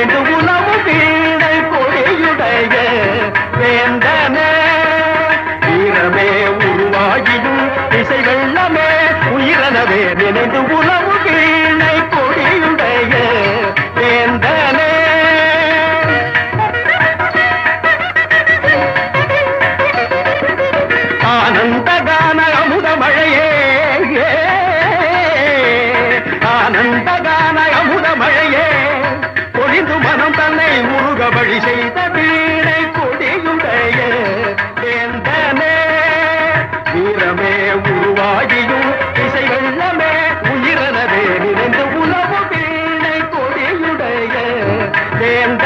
திருவுணவு வீடை பொறியுடைய வேந்தனே வீரமே உருவாகியும் இசை வெள்ளமே உயிரனவே. நினைந்து உணவு வீணை உலகமே உருவாகியும் திசை வெள்ளமே உயிரனவே நிறைந்த உலவு வீணை கொடியுடைய வேந்த